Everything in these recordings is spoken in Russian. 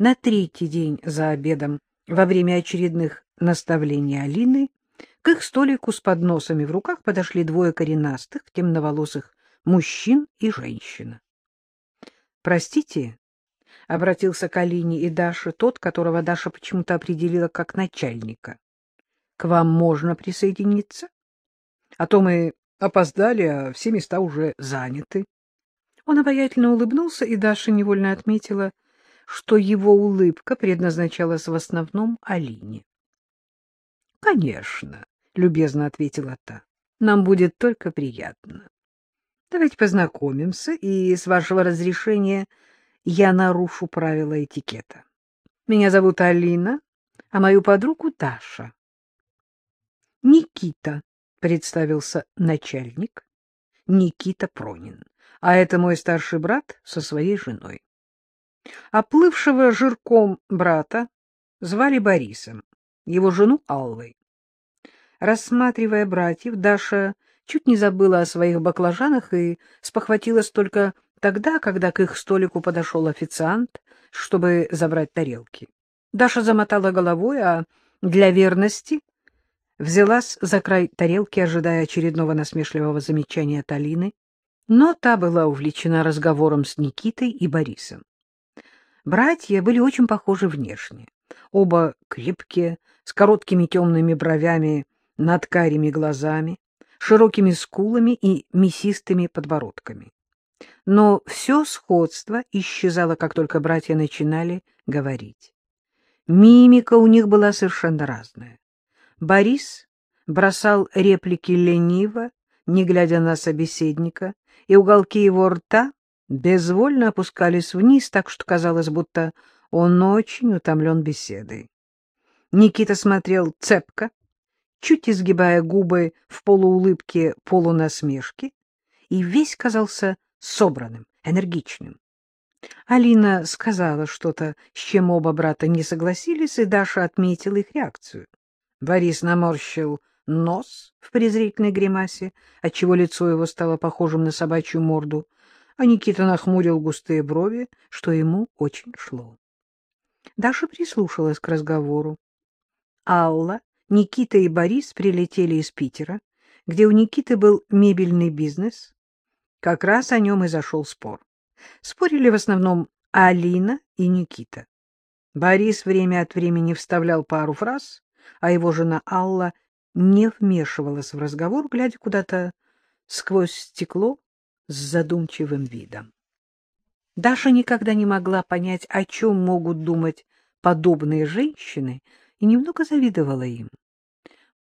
На третий день за обедом, во время очередных наставлений Алины, к их столику с подносами в руках подошли двое коренастых, темноволосых мужчин и женщина. — Простите, — обратился к Алине и Даше тот, которого Даша почему-то определила как начальника. — К вам можно присоединиться? А то мы опоздали, а все места уже заняты. Он обаятельно улыбнулся, и Даша невольно отметила, что его улыбка предназначалась в основном Алине. — Конечно, — любезно ответила та, — нам будет только приятно. Давайте познакомимся, и, с вашего разрешения, я нарушу правила этикета. Меня зовут Алина, а мою подругу Даша. — Никита, — представился начальник, Никита Пронин, а это мой старший брат со своей женой. Оплывшего жирком брата звали Борисом, его жену Аллой. Рассматривая братьев, Даша чуть не забыла о своих баклажанах и спохватилась только тогда, когда к их столику подошел официант, чтобы забрать тарелки. Даша замотала головой, а для верности взялась за край тарелки, ожидая очередного насмешливого замечания от Алины, но та была увлечена разговором с Никитой и Борисом. Братья были очень похожи внешне. Оба крепкие, с короткими темными бровями над карими глазами, широкими скулами и мясистыми подбородками. Но все сходство исчезало, как только братья начинали говорить. Мимика у них была совершенно разная. Борис бросал реплики лениво, не глядя на собеседника, и уголки его рта безвольно опускались вниз, так что казалось, будто он очень утомлен беседой. Никита смотрел цепко, чуть изгибая губы в полуулыбке полунасмешки, и весь казался собранным, энергичным. Алина сказала что-то, с чем оба брата не согласились, и Даша отметила их реакцию. Борис наморщил нос в презрительной гримасе, отчего лицо его стало похожим на собачью морду, а Никита нахмурил густые брови, что ему очень шло. Даша прислушалась к разговору. Алла, Никита и Борис прилетели из Питера, где у Никиты был мебельный бизнес. Как раз о нем и зашел спор. Спорили в основном Алина и Никита. Борис время от времени вставлял пару фраз, а его жена Алла не вмешивалась в разговор, глядя куда-то сквозь стекло с задумчивым видом. Даша никогда не могла понять, о чем могут думать подобные женщины, и немного завидовала им.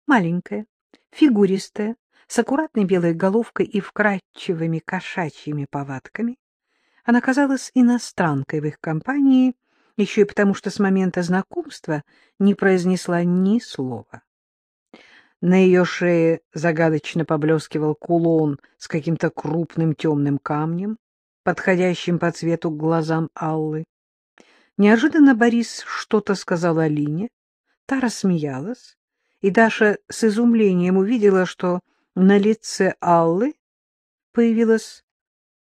Маленькая, фигуристая, с аккуратной белой головкой и вкрадчивыми кошачьими повадками, она казалась иностранкой в их компании, еще и потому, что с момента знакомства не произнесла ни слова. На ее шее загадочно поблескивал кулон с каким-то крупным темным камнем, подходящим по цвету к глазам Аллы. Неожиданно Борис что-то сказал Алине, та рассмеялась, и Даша с изумлением увидела, что на лице Аллы появилось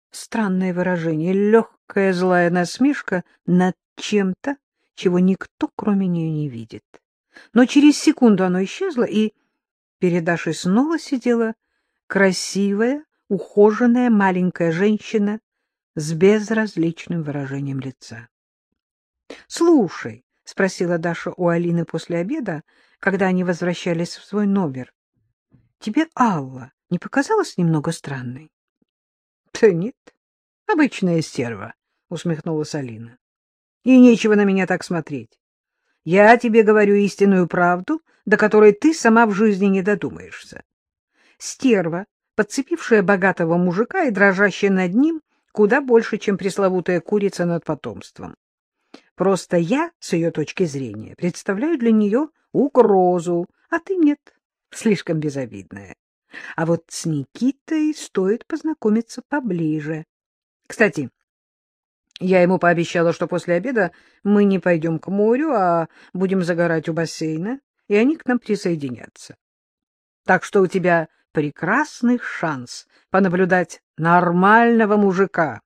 странное выражение, легкая злая насмешка над чем-то, чего никто, кроме нее, не видит. Но через секунду оно исчезло, и Перед Дашей снова сидела красивая, ухоженная маленькая женщина с безразличным выражением лица. — Слушай, — спросила Даша у Алины после обеда, когда они возвращались в свой номер, — тебе Алла не показалась немного странной? — Да нет, обычная стерва, — усмехнулась Алина. — И нечего на меня так смотреть. Я тебе говорю истинную правду, до которой ты сама в жизни не додумаешься. Стерва, подцепившая богатого мужика и дрожащая над ним, куда больше, чем пресловутая курица над потомством. Просто я, с ее точки зрения, представляю для нее угрозу, а ты нет, слишком безобидная. А вот с Никитой стоит познакомиться поближе. Кстати, я ему пообещала, что после обеда мы не пойдем к морю, а будем загорать у бассейна, и они к нам присоединятся. Так что у тебя прекрасный шанс понаблюдать нормального мужика,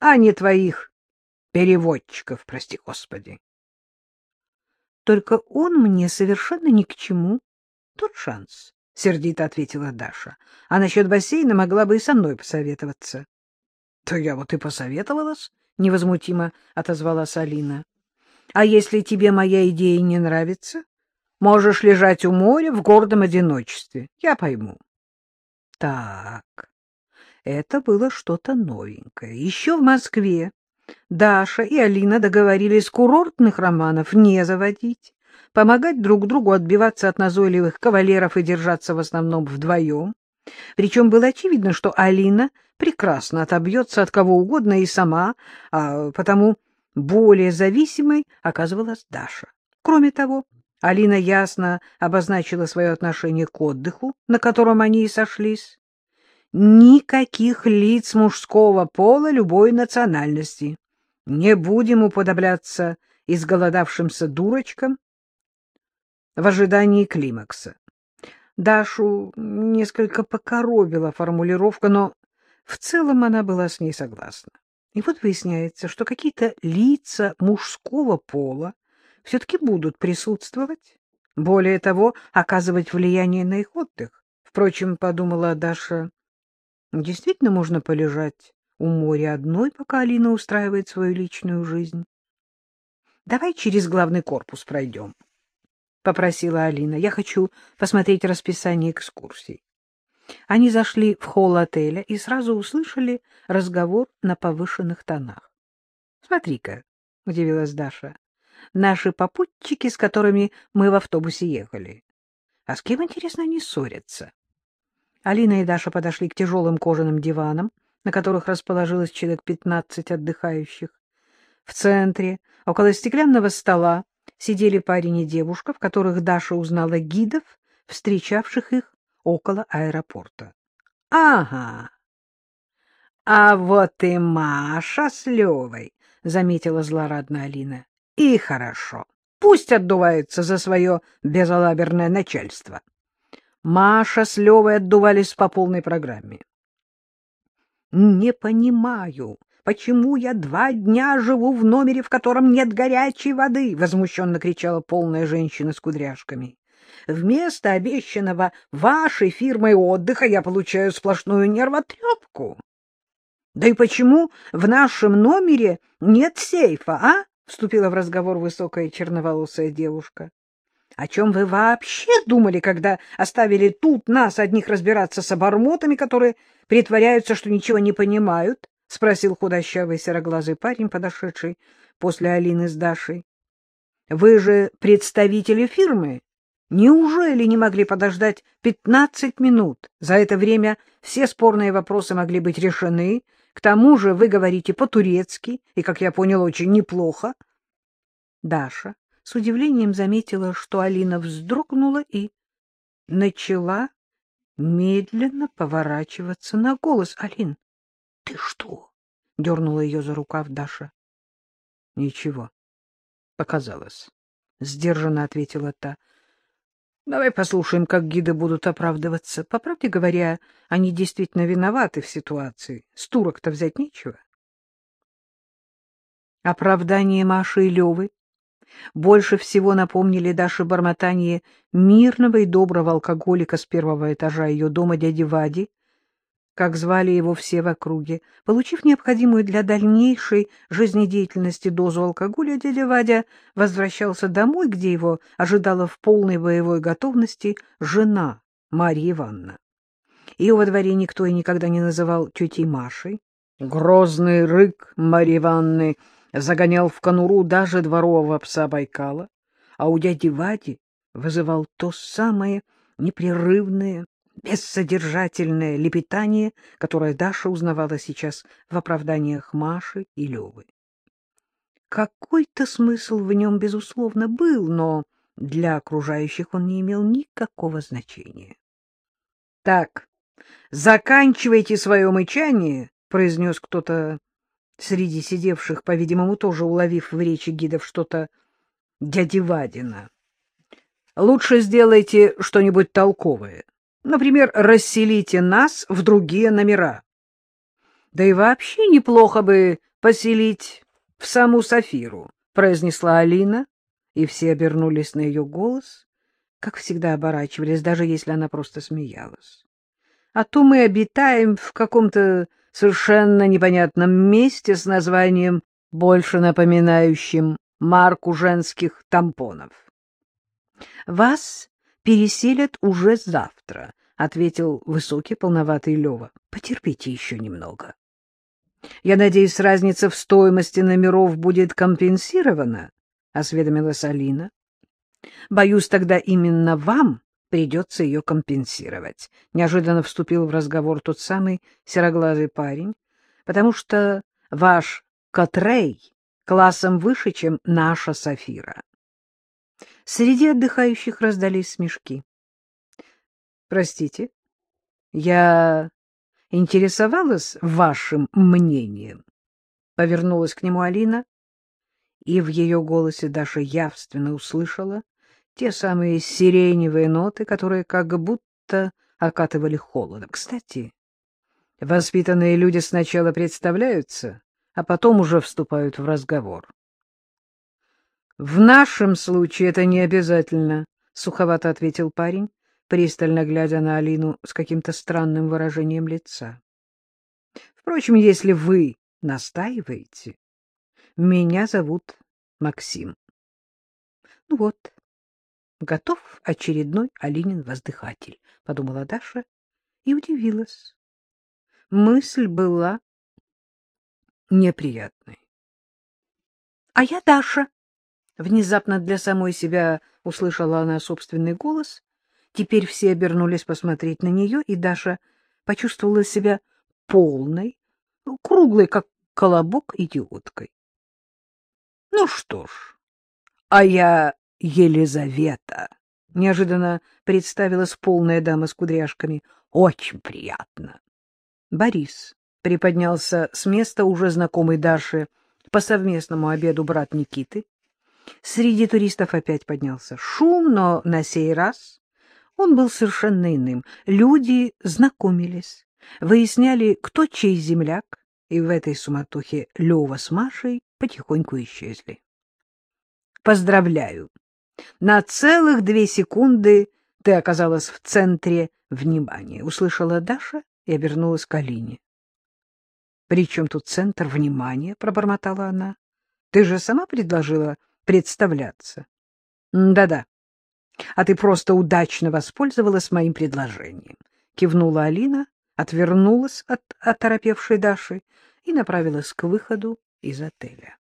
а не твоих переводчиков, прости господи. Только он мне совершенно ни к чему. Тот шанс, — сердито ответила Даша. А насчет бассейна могла бы и со мной посоветоваться. — То я вот и посоветовалась, — невозмутимо отозвалась Алина. — А если тебе моя идея не нравится, можешь лежать у моря в гордом одиночестве. Я пойму. Так, это было что-то новенькое. Еще в Москве Даша и Алина договорились курортных романов не заводить, помогать друг другу отбиваться от назойливых кавалеров и держаться в основном вдвоем. Причем было очевидно, что Алина прекрасно отобьется от кого угодно и сама, а потому более зависимой оказывалась Даша. Кроме того, Алина ясно обозначила свое отношение к отдыху, на котором они и сошлись. Никаких лиц мужского пола любой национальности. Не будем уподобляться изголодавшимся дурочкам в ожидании климакса. Дашу несколько покоробила формулировка, но в целом она была с ней согласна. И вот выясняется, что какие-то лица мужского пола все-таки будут присутствовать, более того, оказывать влияние на их отдых. Впрочем, подумала Даша, действительно можно полежать у моря одной, пока Алина устраивает свою личную жизнь. — Давай через главный корпус пройдем, — попросила Алина. — Я хочу посмотреть расписание экскурсий. Они зашли в холл отеля и сразу услышали разговор на повышенных тонах. — Смотри-ка, — удивилась Даша, — наши попутчики, с которыми мы в автобусе ехали. А с кем, интересно, они ссорятся? Алина и Даша подошли к тяжелым кожаным диванам, на которых расположилось человек пятнадцать отдыхающих. В центре, около стеклянного стола, сидели парень и девушка, в которых Даша узнала гидов, встречавших их около аэропорта. — Ага. — А вот и Маша с Левой, — заметила злорадно Алина. — И хорошо. Пусть отдуваются за свое безалаберное начальство. Маша с Левой отдувались по полной программе. — Не понимаю, почему я два дня живу в номере, в котором нет горячей воды? — возмущенно кричала полная женщина с кудряшками. Вместо обещанного вашей фирмой отдыха я получаю сплошную нервотрепку. Да и почему в нашем номере нет сейфа, а? — вступила в разговор высокая черноволосая девушка. — О чем вы вообще думали, когда оставили тут нас одних разбираться с обормотами, которые притворяются, что ничего не понимают? — спросил худощавый сероглазый парень, подошедший после Алины с Дашей. — Вы же представители фирмы? Неужели не могли подождать пятнадцать минут? За это время все спорные вопросы могли быть решены. К тому же вы говорите по-турецки, и, как я понял, очень неплохо. Даша с удивлением заметила, что Алина вздрогнула и начала медленно поворачиваться на голос. — Алин, ты что? — дернула ее за рукав Даша. — Ничего. Показалось. — сдержанно ответила та. Давай послушаем, как гиды будут оправдываться. По правде говоря, они действительно виноваты в ситуации. С турок-то взять нечего. Оправдание Маши и Левы больше всего напомнили Даше бормотание мирного и доброго алкоголика с первого этажа ее дома дяди Вади, как звали его все в округе. Получив необходимую для дальнейшей жизнедеятельности дозу алкоголя, дядя Вадя возвращался домой, где его ожидала в полной боевой готовности жена Марья Ивановна. Ее во дворе никто и никогда не называл тетей Машей. Грозный рык Марьи Ивановны загонял в конуру даже дворового пса Байкала, а у дяди Вади вызывал то самое непрерывное бессодержательное лепетание, которое Даша узнавала сейчас в оправданиях Маши и Левы. Какой-то смысл в нем, безусловно, был, но для окружающих он не имел никакого значения. — Так, заканчивайте свое мычание, — произнес кто-то среди сидевших, по-видимому, тоже уловив в речи гидов что-то дяди Вадина. — Лучше сделайте что-нибудь толковое. Например, расселите нас в другие номера. Да и вообще неплохо бы поселить в саму Сафиру, — произнесла Алина, и все обернулись на ее голос, как всегда оборачивались, даже если она просто смеялась. А то мы обитаем в каком-то совершенно непонятном месте с названием, больше напоминающим марку женских тампонов. — Вас переселят уже завтра, — ответил высокий полноватый Лева. — Потерпите еще немного. — Я надеюсь, разница в стоимости номеров будет компенсирована, — осведомилась Алина. — Боюсь, тогда именно вам придется ее компенсировать. Неожиданно вступил в разговор тот самый сероглазый парень, потому что ваш Котрей классом выше, чем наша Сафира. Среди отдыхающих раздались смешки. — Простите, я интересовалась вашим мнением? Повернулась к нему Алина, и в ее голосе Даша явственно услышала те самые сиреневые ноты, которые как будто окатывали холодом. Кстати, воспитанные люди сначала представляются, а потом уже вступают в разговор. — В нашем случае это не обязательно, — суховато ответил парень, пристально глядя на Алину с каким-то странным выражением лица. — Впрочем, если вы настаиваете, меня зовут Максим. — Ну вот, готов очередной Алинин воздыхатель, — подумала Даша и удивилась. Мысль была неприятной. — А я Даша. Внезапно для самой себя услышала она собственный голос. Теперь все обернулись посмотреть на нее, и Даша почувствовала себя полной, круглой, как колобок, идиоткой. — Ну что ж, а я Елизавета. Неожиданно представилась полная дама с кудряшками. Очень приятно. Борис приподнялся с места уже знакомой Даши по совместному обеду брат Никиты. Среди туристов опять поднялся шум, но на сей раз он был совершенно иным. Люди знакомились, выясняли, кто чей земляк, и в этой суматохе Лева с Машей потихоньку исчезли. «Поздравляю! На целых две секунды ты оказалась в центре внимания», — услышала Даша и обернулась к Алине. — При чем тут центр внимания? — пробормотала она. — Ты же сама предложила представляться. Да — Да-да. А ты просто удачно воспользовалась моим предложением. Кивнула Алина, отвернулась от оторопевшей Даши и направилась к выходу из отеля.